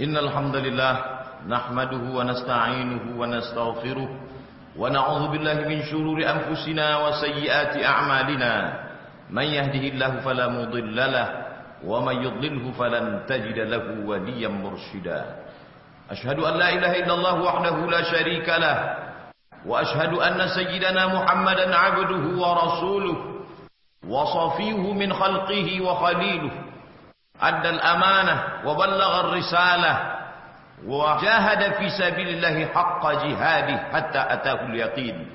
إن الحمد لله نحمده ونستعينه ونستغفره ونعوذ بالله من شرور أنفسنا وسيئات أعمالنا. من يهده الله فلا مضل له ومن يضلله فلن تجد له وليا مرشدا. أشهد أن لا إله إلا الله وحده لا شريك له وأشهد أن سيدنا محمدا عبده ورسوله وصفيه من خلقه وخليله أدى الأمانة وبلغ الرسالة وجاهد في سبيل الله حق جهاده حتى أتاه اليقين.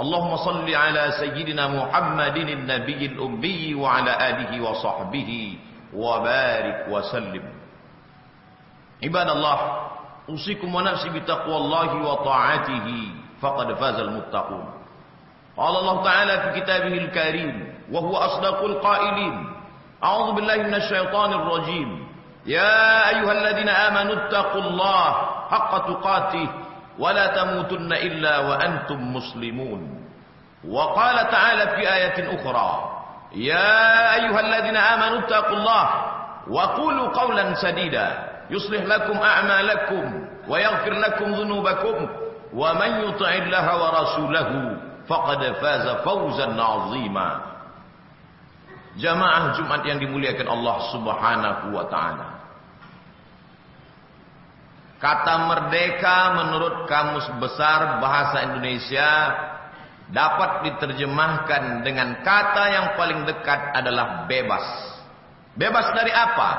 اللهم صل على سيدنا محمد النبي الأمي وعلى آله وصحبه وبارك وسلم. عباد الله أوصيكم ونفسي بتقوى الله وطاعته فقد فاز المتقون. قال الله تعالى في كتابه الكريم وهو أصدق القائلين أعوذ بالله من الشيطان الرجيم. يا أيها الذين آمنوا اتقوا الله حق تقاته ولا تموتن إلا وأنتم مسلمون. وقال تعالى في آية أخرى يا أيها الذين آمنوا اتقوا الله وقولوا قولا سديدا. يصلح لكم أعمالكم ويغفر لكم ذنوبكم ومن يطع الله ورسوله فقد فاز فوزا عظيما. Jamaah Jumat yang dimuliakan Allah Subhanahu wa taala. Kata merdeka menurut Kamus Besar Bahasa Indonesia dapat diterjemahkan dengan kata yang paling dekat adalah bebas. Bebas dari apa?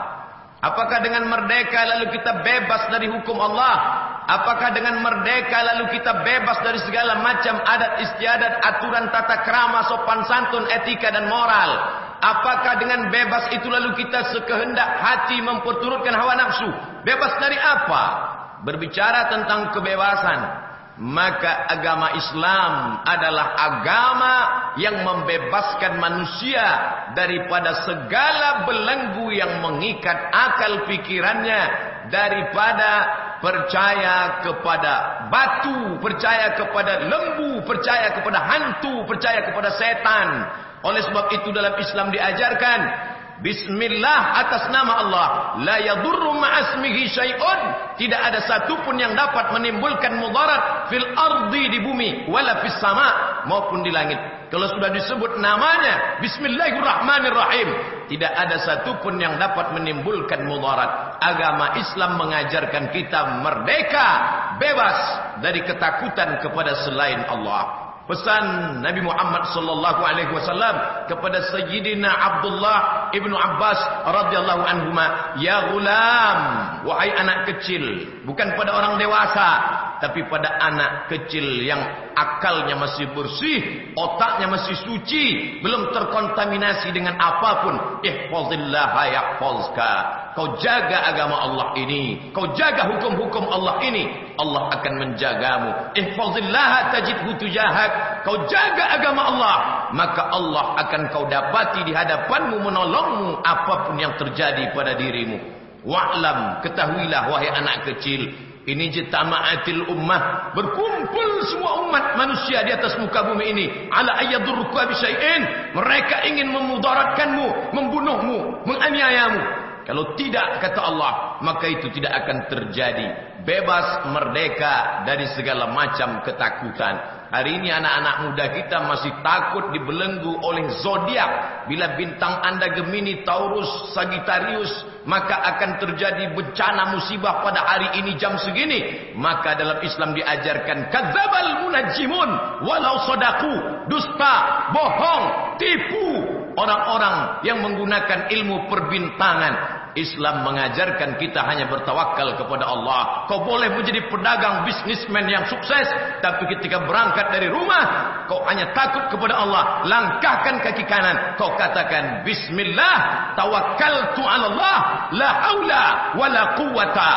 Apakah dengan merdeka lalu kita bebas dari hukum Allah? Apakah dengan merdeka lalu kita bebas dari segala macam adat istiadat, aturan tata krama, sopan santun, etika dan moral? Apakah dengan bebas itu lalu kita sekehendak hati memperturutkan hawa nafsu? Bebas dari apa? Berbicara tentang kebebasan, maka agama Islam adalah agama yang membebaskan manusia daripada segala belenggu yang mengikat akal pikirannya daripada percaya kepada batu, percaya kepada lembu, percaya kepada hantu, percaya kepada setan. Oleh sebab itu dalam Islam diajarkan Bismillah atas nama Allah. La yadurru ma'asmihi syai'un. Tidak ada satu pun yang dapat menimbulkan mudarat Fil ardi di bumi Wala fis sama maupun di langit. Kalau sudah disebut namanya Bismillahirrahmanirrahim Tidak ada satu pun yang dapat menimbulkan mudarat. Agama Islam mengajarkan kita merdeka Bebas dari ketakutan kepada selain Allah pesan Nabi Muhammad sallallahu alaihi wasallam kepada Sayyidina Abdullah ibnu Abbas radhiyallahu anhuma ya gulam wahai anak kecil bukan pada orang dewasa tapi pada anak kecil yang akalnya masih bersih otaknya masih suci belum terkontaminasi dengan apapun. Ihfazillah yahfazka kau jaga agama Allah ini. Kau jaga hukum-hukum Allah ini. Allah akan menjagamu. Ihfazillah tajidhu tujahak. Kau jaga agama Allah. Maka Allah akan kau dapati di hadapanmu menolongmu apapun yang terjadi pada dirimu wa'lam ketahuilah wahai anak kecil. Ini jitama'atil ummah. Berkumpul semua umat manusia di atas muka bumi ini. Ala ayyadurruka bisyai'in mereka ingin memudaratkanmu membunuhmu menganiayamu. Kalau tidak kata Allah maka itu tidak akan terjadi. Bebas merdeka dari segala macam ketakutan Hari ini anak-anak muda kita masih takut dibelenggu oleh zodiak. Bila bintang anda Gemini, Taurus, Sagittarius, maka akan terjadi bencana musibah pada hari ini jam segini. Maka dalam Islam diajarkan kadzabal munajjimun walau sadaku, dusta, bohong, tipu orang-orang yang menggunakan ilmu perbintangan. Islam mengajarkan kita hanya bertawakal kepada Allah. Kau boleh menjadi pedagang bisnismen yang sukses. Tapi ketika berangkat dari rumah. Kau hanya takut kepada Allah. Langkahkan kaki kanan. Kau katakan Bismillah. Tawakkaltu ala Allah. La hawla wa la quwata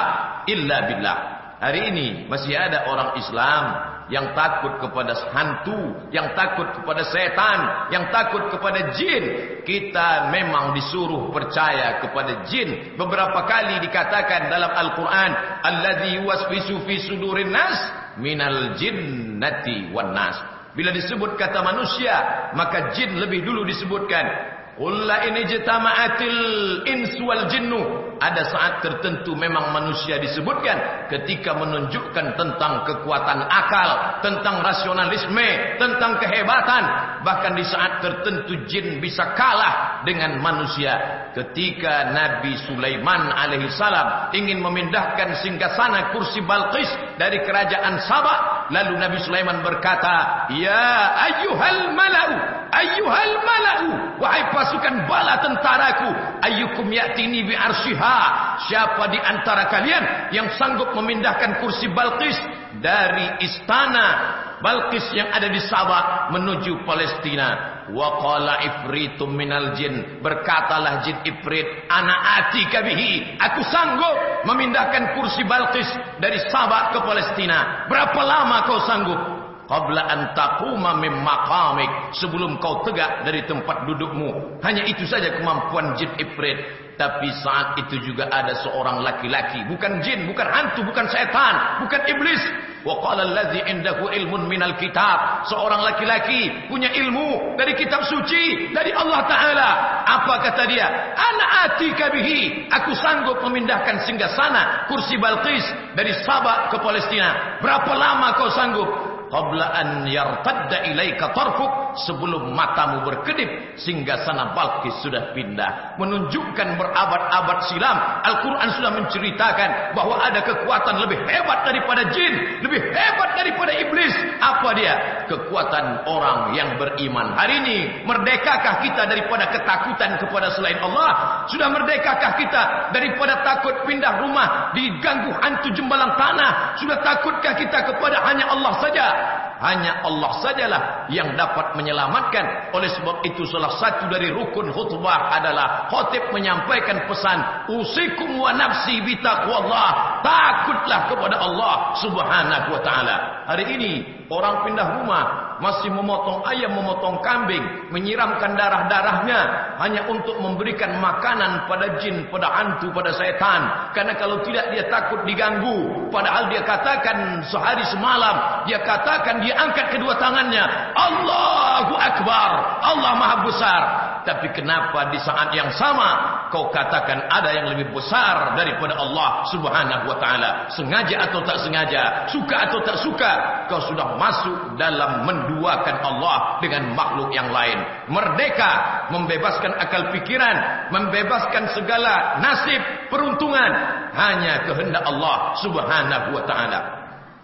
illa billah. Hari ini masih ada orang Islam yang takut kepada hantu, yang takut kepada setan, yang takut kepada jin. Kita memang disuruh percaya kepada jin. Beberapa kali dikatakan dalam Al-Quran, Alladhi wasfisu fi sudurin nas, minal jinnati wan nas. Bila disebut kata manusia, maka jin lebih dulu disebutkan. Ulla ini jitama'atil insu wal jinnu ada saat tertentu memang manusia disebutkan ketika menunjukkan tentang kekuatan akal, tentang rasionalisme, tentang kehebatan. Bahkan di saat tertentu jin bisa kalah dengan manusia. Ketika Nabi Sulaiman alaihi salam ingin memindahkan singgasana kursi Balqis dari kerajaan Sabah, lalu Nabi Sulaiman berkata, "Ya ayyuhal mala'u, ayyuhal mala'u, wahai pasukan bala tentaraku, ayyukum ya'tini bi arsyiha siapa di antara kalian yang sanggup memindahkan kursi Balqis dari istana Balqis yang ada di Sabah menuju Palestina wa qala ifritum minal jin. Berkatalah jin ifrit ana atika bihi. Aku sanggup memindahkan kursi Balqis dari Sabah ke Palestina. Berapa lama kau sanggup? Qabla an taquma min maqamik. Sebelum kau tegak dari tempat dudukmu. Hanya itu saja kemampuan jin ifrit tapi saat itu juga ada seorang laki-laki, bukan jin, bukan hantu, bukan setan, bukan iblis. Wa qala allazi indahu ilmun minal kitab, seorang laki-laki punya ilmu dari kitab suci dari Allah taala. Apa kata dia? Ana atika bihi, aku sanggup memindahkan singgasana kursi Balqis dari Sabah ke Palestina. Berapa lama kau sanggup? Qabla an yartadda ilaika tarfuk sebelum matamu berkedip sehingga sana Balqis sudah pindah. Menunjukkan berabad-abad silam. Al-Qur'an sudah menceritakan bahwa ada kekuatan lebih hebat daripada jin lebih hebat daripada iblis. Apa dia? Kekuatan orang yang beriman. Hari ini merdekakah kita daripada ketakutan kepada selain Allah? Sudah merdekakah kita daripada takut pindah rumah diganggu hantu jembalang tanah? Sudah takutkah kita kepada hanya Allah saja hanya Allah sajalah yang dapat menyelamatkan. Oleh sebab itu salah satu dari rukun khutbah adalah khutib menyampaikan pesan usikum wa nafsi bitaqwallah. Takutlah kepada Allah Subhanahu wa taala. Hari ini orang pindah rumah masih memotong ayam, memotong kambing, menyiramkan darah-darahnya hanya untuk memberikan makanan pada jin, pada hantu, pada setan. Karena kalau tidak dia takut diganggu. Padahal dia katakan sehari semalam, dia katakan dia angkat kedua tangannya, Allahu Akbar, Allah Maha Besar. Tapi kenapa di saat yang sama kau katakan ada yang lebih besar daripada Allah Subhanahu wa taala? Sengaja atau tak sengaja, suka atau tak suka, kau sudah masuk dalam menduakan Allah dengan makhluk yang lain. Merdeka membebaskan akal pikiran, membebaskan segala nasib, peruntungan hanya kehendak Allah Subhanahu wa taala.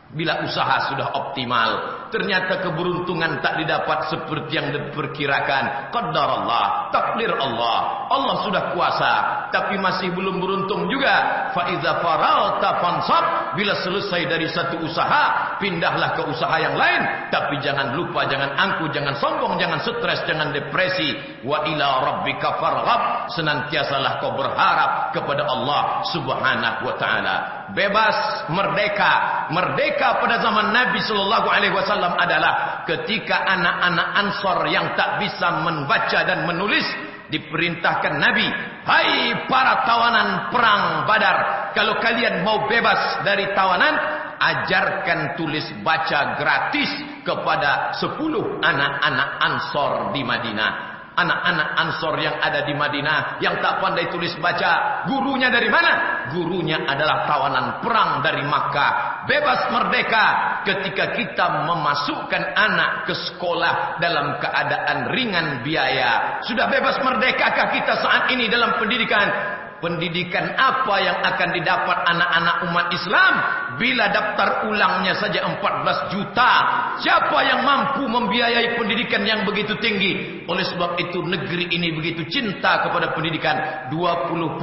Bila usaha sudah optimal, ternyata keberuntungan tak didapat seperti yang diperkirakan. Qadar Allah, takdir Allah. Allah sudah kuasa, tapi masih belum beruntung juga. Fa iza faralta fansab, bila selesai dari satu usaha, pindahlah ke usaha yang lain. Tapi jangan lupa, jangan angku, jangan sombong, jangan stres, jangan depresi. Wa ila rabbika farghab, senantiasalah kau berharap kepada Allah Subhanahu wa taala bebas merdeka merdeka pada zaman Nabi sallallahu alaihi wasallam adalah ketika anak-anak Ansor yang tak bisa membaca dan menulis diperintahkan Nabi hai para tawanan perang Badar kalau kalian mau bebas dari tawanan ajarkan tulis baca gratis kepada 10 anak-anak Ansor di Madinah anak-anak Ansor yang ada di Madinah yang tak pandai tulis baca. Gurunya dari mana? Gurunya adalah tawanan perang dari Makkah. Bebas merdeka ketika kita memasukkan anak ke sekolah dalam keadaan ringan biaya. Sudah bebas merdekakah kita saat ini dalam pendidikan? Pendidikan apa yang akan didapat anak-anak umat Islam bila daftar ulangnya saja 14 juta? Siapa yang mampu membiayai pendidikan yang begitu tinggi? Oleh sebab itu negeri ini begitu cinta kepada pendidikan. 20%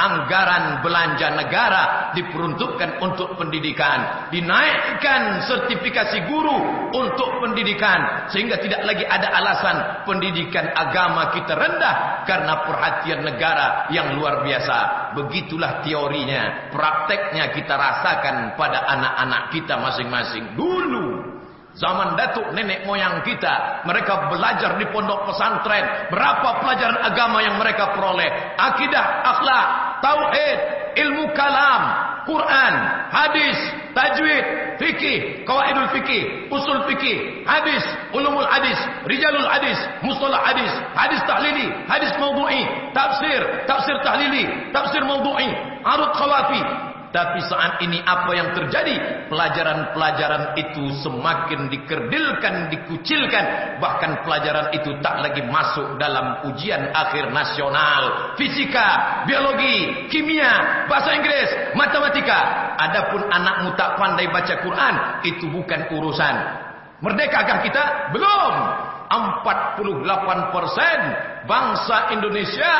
anggaran belanja negara diperuntukkan untuk pendidikan. Dinaikkan sertifikasi guru untuk pendidikan sehingga tidak lagi ada alasan pendidikan agama kita rendah karena perhatian negara yang yang luar biasa. Begitulah teorinya. Prakteknya kita rasakan pada anak-anak kita masing-masing. Dulu. Zaman datuk nenek moyang kita. Mereka belajar di pondok pesantren. Berapa pelajaran agama yang mereka peroleh. Akidah, akhlak, tauhid, ilmu kalam. Quran, hadis, tajwid, fikih, kawaidul fikih, usul fikih, hadis, ulumul hadis, rijalul hadis, mustalah hadis, hadis tahlili, hadis maudhu'i, tafsir, tafsir tahlili, tafsir maudhu'i, arud khawafi, tapi saat ini apa yang terjadi? Pelajaran-pelajaran itu semakin dikerdilkan, dikucilkan. Bahkan pelajaran itu tak lagi masuk dalam ujian akhir nasional. Fisika, biologi, kimia, bahasa Inggris, matematika. Adapun anakmu tak pandai baca Quran, itu bukan urusan. Merdekakah kita? Belum. 48% bangsa Indonesia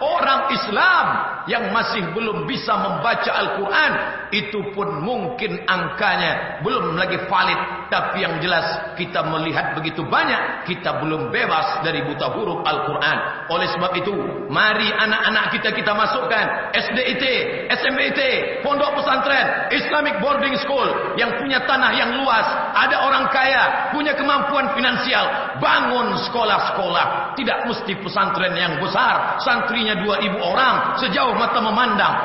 orang Islam yang masih belum bisa membaca Al-Quran itu pun mungkin angkanya belum lagi valid. Tapi yang jelas kita melihat begitu banyak kita belum bebas dari buta huruf Al-Quran. Oleh sebab itu mari anak-anak kita kita masukkan SDIT, SMIT pondok pesantren, Islamic boarding school yang punya tanah yang luas ada orang kaya, punya kemampuan finansial bangun sekolah-sekolah. Tidak mesti pesantren yang besar santrinya 2000 orang sejauh mata memandang.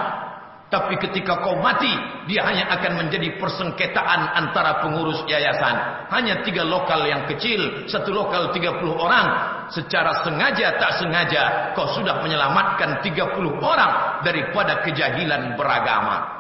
Tapi ketika kau mati dia hanya akan menjadi persengketaan antara pengurus yayasan. Hanya tiga lokal yang kecil satu lokal 30 orang. Secara sengaja tak sengaja kau sudah menyelamatkan 30 orang daripada kejahilan beragama.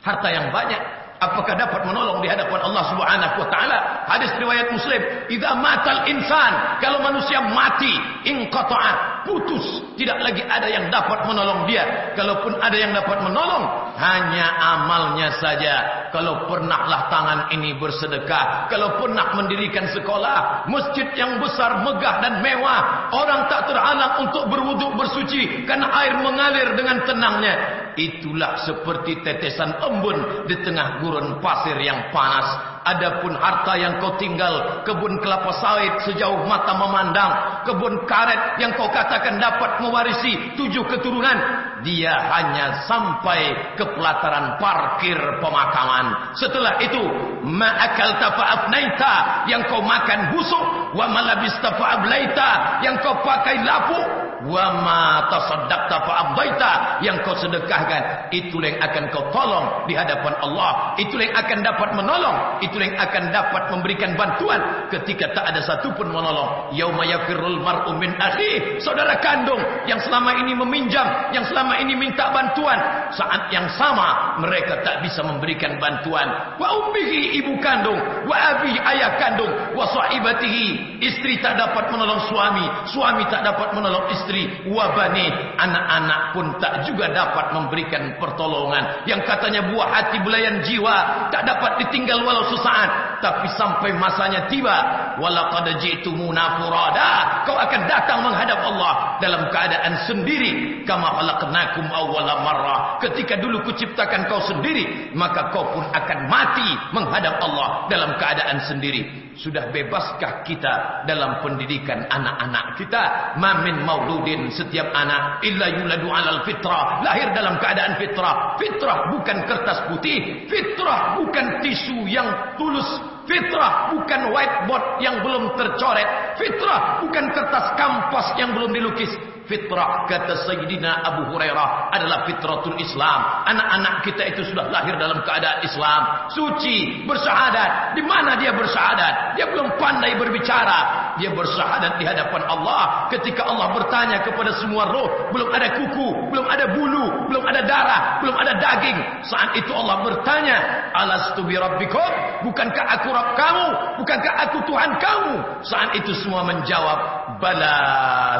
Harta yang banyak apakah dapat menolong di hadapan Allah Subhanahu wa taala? Hadis riwayat Muslim. Idza matal insan. Kalau manusia mati inqata'a putus. Tidak lagi ada yang dapat menolong dia. Kalaupun ada yang dapat menolong hanya amalnya saja. Kalau pernahlah tangan ini bersedekah. Kalau pernah mendirikan sekolah masjid yang besar megah dan mewah. Orang tak terhalang untuk berwuduk bersuci. Karena air mengalir dengan tenangnya itulah seperti tetesan embun di tengah gurun pasir yang panas Adapun harta yang kau tinggal, kebun kelapa sawit sejauh mata memandang, kebun karet yang kau katakan dapat mewarisi tujuh keturunan, dia hanya sampai ke pelataran parkir pemakaman. Setelah itu, ma'akal tafa'afnaita yang kau makan busuk, wa malabis tafa'ablaita yang kau pakai lapuk, wa ma tasaddaqta fa abdaita. Yang kau sedekahkan itulah yang akan kau tolong di hadapan Allah. Itulah yang akan dapat menolong. Itulah yang akan dapat memberikan bantuan ketika tak ada satu pun menolong. Yauma yafirul mar'u min akhi. Saudara kandung yang selama ini meminjam yang selama ini minta bantuan saat yang sama mereka tak bisa memberikan bantuan. Wa ummihi ibu kandung. Wa abi ayah kandung. Wa sahibatihi. Istri tak dapat menolong suami. Suami tak dapat menolong istri istri wabani anak-anak pun tak juga dapat memberikan pertolongan. Yang katanya buah hati belayan jiwa tak dapat ditinggal walau sesaat tapi sampai masanya tiba walaqad ji'tumuna furada kau akan datang menghadap Allah dalam keadaan sendiri. Kama khalaqnakum awwala marrah. Ketika dulu kuciptakan kau sendiri maka kau pun akan mati menghadap Allah dalam keadaan sendiri. Sudah bebaskah kita dalam pendidikan anak-anak kita? Mamin mauludin setiap anak illa yuladu alal fitrah. Lahir dalam keadaan fitrah. Fitrah bukan kertas putih fitrah bukan tisu yang tulus fitrah bukan whiteboard yang belum tercoret. Fitrah bukan kertas kampas yang belum dilukis fitrah kata Sayyidina Abu Hurairah adalah fitratul Islam. Anak-anak kita itu sudah lahir dalam keadaan Islam, suci, bersyahadat. Di mana dia bersyahadat? Dia belum pandai berbicara. Dia bersyahadat di hadapan Allah ketika Allah bertanya kepada semua roh, belum ada kuku, belum ada bulu, belum ada darah, belum ada daging. Saat itu Allah bertanya, "Alastu bi rabbikum? Bukankah aku Rabb kamu? Bukankah aku Tuhan kamu?" Saat itu semua menjawab, "Bala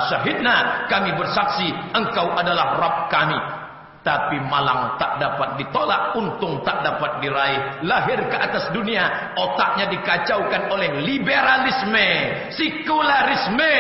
syahidna." Kami bersaksi engkau adalah Rabb kami. Tapi malang tak dapat ditolak, untung tak dapat diraih. Lahir ke atas dunia, otaknya dikacaukan oleh liberalisme, sekularisme,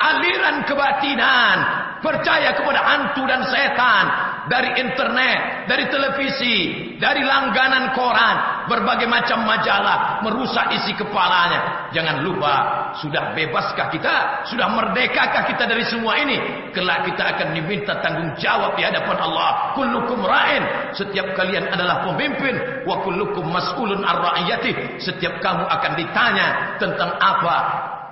aliran kebatinan, percaya kepada hantu dan setan, dari internet, dari televisi, dari langganan koran, berbagai macam majalah merusak isi kepalanya. Jangan lupa, sudah bebaskah kita? Sudah merdekakah kita dari semua ini? Kelak kita akan diminta tanggung jawab di hadapan Allah. Kullukum ra'in. Setiap kalian adalah pemimpin. Wa kullukum mas'ulun ar-ra'iyatih. Setiap kamu akan ditanya tentang apa?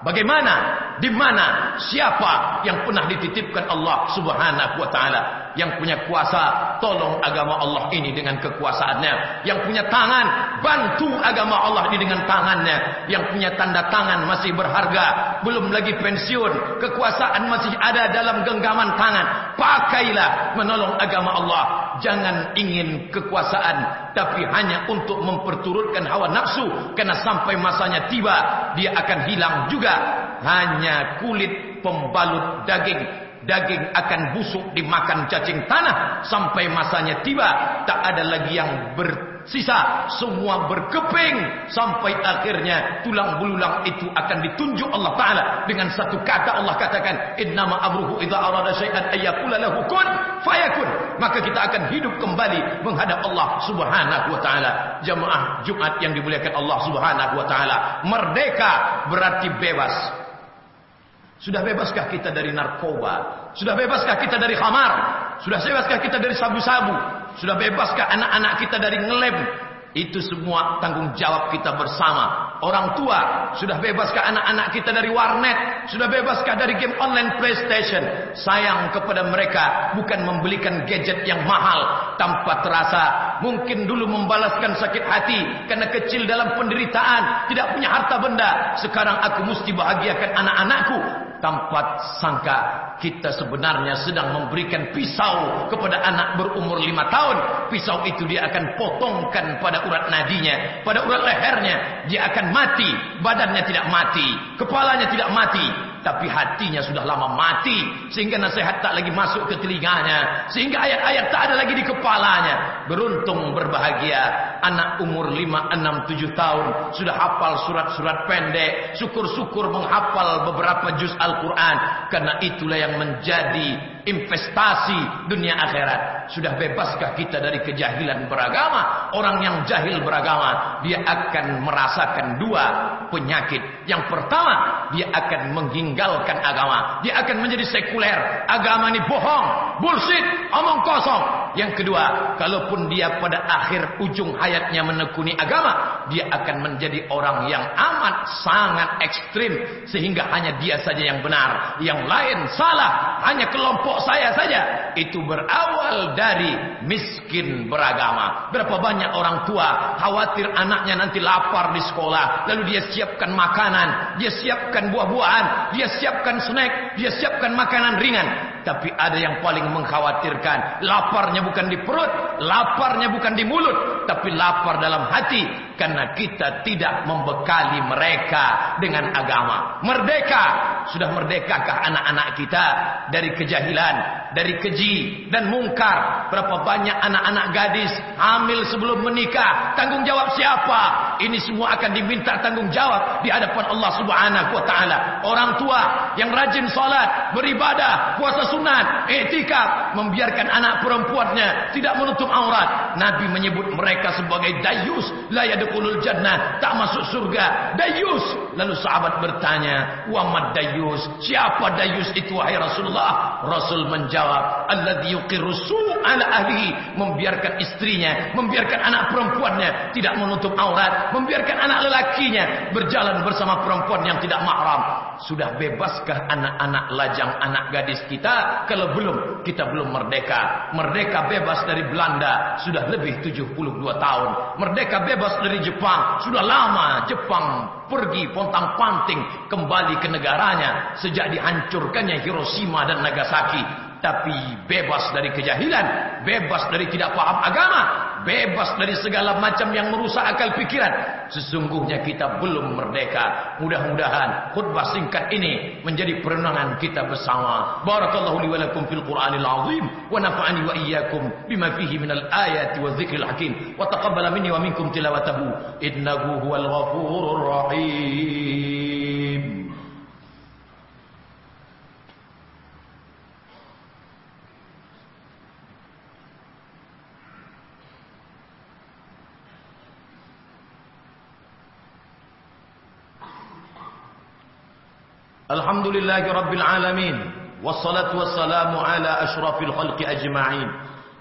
Bagaimana di mana, siapa yang pernah dititipkan Allah Subhanahu wa taala yang punya kuasa tolong agama Allah ini dengan kekuasaannya. Yang punya tangan bantu agama Allah ini dengan tangannya. Yang punya tanda tangan masih berharga belum lagi pensiun kekuasaan masih ada dalam genggaman tangan. Pakailah menolong agama Allah. Jangan ingin kekuasaan tapi hanya untuk memperturutkan hawa nafsu. Karena sampai masanya tiba dia akan hilang juga. Hanya kulit pembalut daging daging akan busuk dimakan cacing tanah sampai masanya tiba. Tak ada lagi yang bersisa. Semua berkeping sampai akhirnya tulang belulang itu akan ditunjuk Allah taala. Dengan satu kata Allah katakan innama amruhu idza arada syai'an ayyakula lahu kun fayakun. Maka kita akan hidup kembali menghadap Allah Subhanahu wa taala. Jemaah Jumat yang dimuliakan Allah Subhanahu wa taala. Merdeka berarti bebas sudah bebaskah kita dari narkoba? Sudah bebaskah kita dari khamar? Sudah bebaskah kita dari sabu-sabu? Sudah bebaskah anak-anak kita dari ngelem? Itu semua tanggung jawab kita bersama. Orang tua, sudah bebaskah anak-anak kita dari warnet? Sudah bebaskah dari game online PlayStation? Sayang kepada mereka bukan membelikan gadget yang mahal tanpa terasa. Mungkin dulu membalaskan sakit hati karena kecil dalam penderitaan, tidak punya harta benda. Sekarang aku mesti bahagiakan anak-anakku tanpa sangka kita sebenarnya sedang memberikan pisau kepada anak berumur lima tahun. Pisau itu dia akan potongkan pada urat nadinya, pada urat lehernya. Dia akan mati, badannya tidak mati, kepalanya tidak mati, tapi hatinya sudah lama mati sehingga nasihat tak lagi masuk ke telinganya sehingga ayat-ayat tak ada lagi di kepalanya. Beruntung berbahagia anak umur 5 6 7 tahun sudah hafal surat-surat pendek syukur-syukur menghafal beberapa juz Al-Qur'an. Karena itulah yang menjadi investasi dunia akhirat sudah bebaskah kita dari kejahilan beragama orang yang jahil beragama dia akan merasakan dua penyakit yang pertama dia akan menghingga meninggalkan agama. Dia akan menjadi sekuler. Agama ini bohong, bullshit, omong kosong. Yang kedua, kalaupun dia pada akhir ujung hayatnya menekuni agama, dia akan menjadi orang yang amat sangat ekstrim sehingga hanya dia saja yang benar, yang lain salah, hanya kelompok saya saja. Itu berawal dari miskin beragama. Berapa banyak orang tua khawatir anaknya nanti lapar di sekolah, lalu dia siapkan makanan, dia siapkan buah-buahan, dia siapkan snack, dia siapkan makanan ringan. Tapi ada yang paling mengkhawatirkan. Laparnya bukan di perut, laparnya bukan di mulut. Tapi lapar dalam hati. Karena kita tidak membekali mereka dengan agama. Merdeka. Sudah merdekakah anak-anak kita dari kejahilan, dari keji dan mungkar. Berapa banyak anak-anak gadis hamil sebelum menikah. Tanggung jawab siapa? Ini semua akan diminta tanggung jawab di hadapan Allah Subhanahu wa taala. Orang tua yang rajin salat, beribadah, puasa sunat, iktikaf, membiarkan anak perempuannya tidak menutup aurat. Nabi menyebut mereka sebagai dayus, la yadkhulul jannah, tak masuk surga. Dayus. Lalu sahabat bertanya, "Wa mad dayus?" Siapa dayus itu wahai Rasulullah? Rasul menjawab, "Alladzi yuqirru su'ala ahlihi," membiarkan istrinya, membiarkan anak perempuannya tidak menutup aurat, membiarkan anak lelakinya berjalan bersama perempuan yang tidak mahram. Sudah bebaskah anak-anak lajang anak gadis kita? Kalau belum, kita belum merdeka. Merdeka bebas dari Belanda sudah lebih 72 tahun. Merdeka bebas dari Jepang sudah lama. Jepang pergi pontang-panting kembali ke negaranya sejak dihancurkannya Hiroshima dan Nagasaki tapi bebas dari kejahilan, bebas dari tidak paham agama, bebas dari segala macam yang merusak akal pikiran. Sesungguhnya kita belum merdeka. Mudah-mudahan khutbah singkat ini menjadi perenungan kita bersama. Barakallahu li wa lakum fil Qur'anil azim wa nafa'ani wa iyyakum bima fihi minal ayati wa dzikril hakim wa taqabbala minni wa minkum tilawatahu innahu huwal ghafurur rahim. الحمد لله رب العالمين والصلاة والسلام على أشرف الخلق أجمعين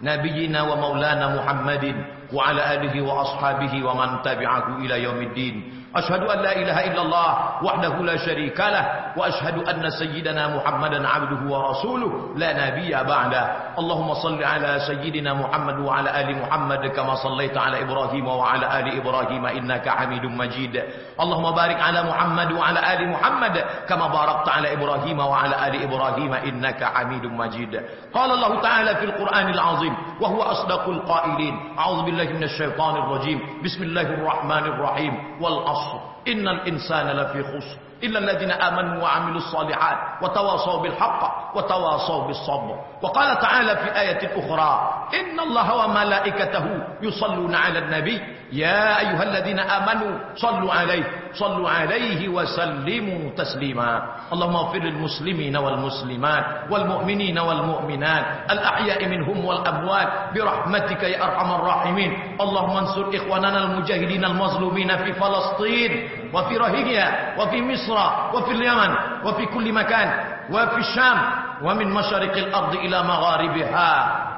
نبينا ومولانا محمد وعلى آله وأصحابه ومن تبعه إلى يوم الدين. أشهد أن لا إله إلا الله وحده لا شريك له وأشهد أن سيدنا محمدا عبده ورسوله. لا نبي بعده. اللهم صل على سيدنا محمد وعلى آل محمد كما صليت على إبراهيم وعلى آل إبراهيم إنك حميد مجيد. اللهم بارك على محمد وعلى آل محمد كما باركت على إبراهيم وعلى آل إبراهيم إنك حميد مجيد. قال الله تعالى في القرآن العظيم وهو أصدق القائلين أعوذ بالله من الشيطان الرجيم. بسم الله الرحمن الرحيم. والعصر. إن الإنسان لفي خسر. إلا الذين آمنوا وعملوا الصالحات وتواصوا بالحق وتواصوا بالصبر. وقال تعالى في آية أخرى إن الله وملائكته يصلون على النبي. يا أيها الذين آمنوا صلوا عليه صلوا عليه وسلموا تسليما. اللهم اغفر للمسلمين والمسلمات والمؤمنين والمؤمنات الأحياء منهم والأموات برحمتك يا أرحم الراحمين. اللهم انصر إخواننا المجاهدين المظلومين في فلسطين. وفي رهينيا وفي مصر وفي اليمن وفي كل مكان وفي الشام ومن مشارق الأرض إلى مغاربها.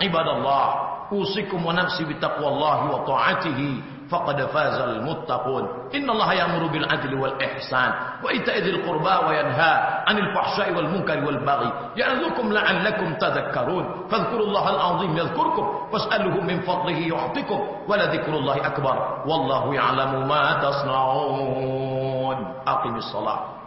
عباد الله أوصيكم ونفسي بتقوى الله وطاعته فقد فاز المتقون. إن الله يأمر بالعدل والإحسان وإيتاء ذي القربى وينهى عن الفحشاء والمنكر والبغي. يعظكم لعلكم تذكرون. فاذكروا الله العظيم يذكركم واسألوه من فضله يعطيكم ولذكر الله أكبر. والله يعلم ما تصنعون. aqimi salat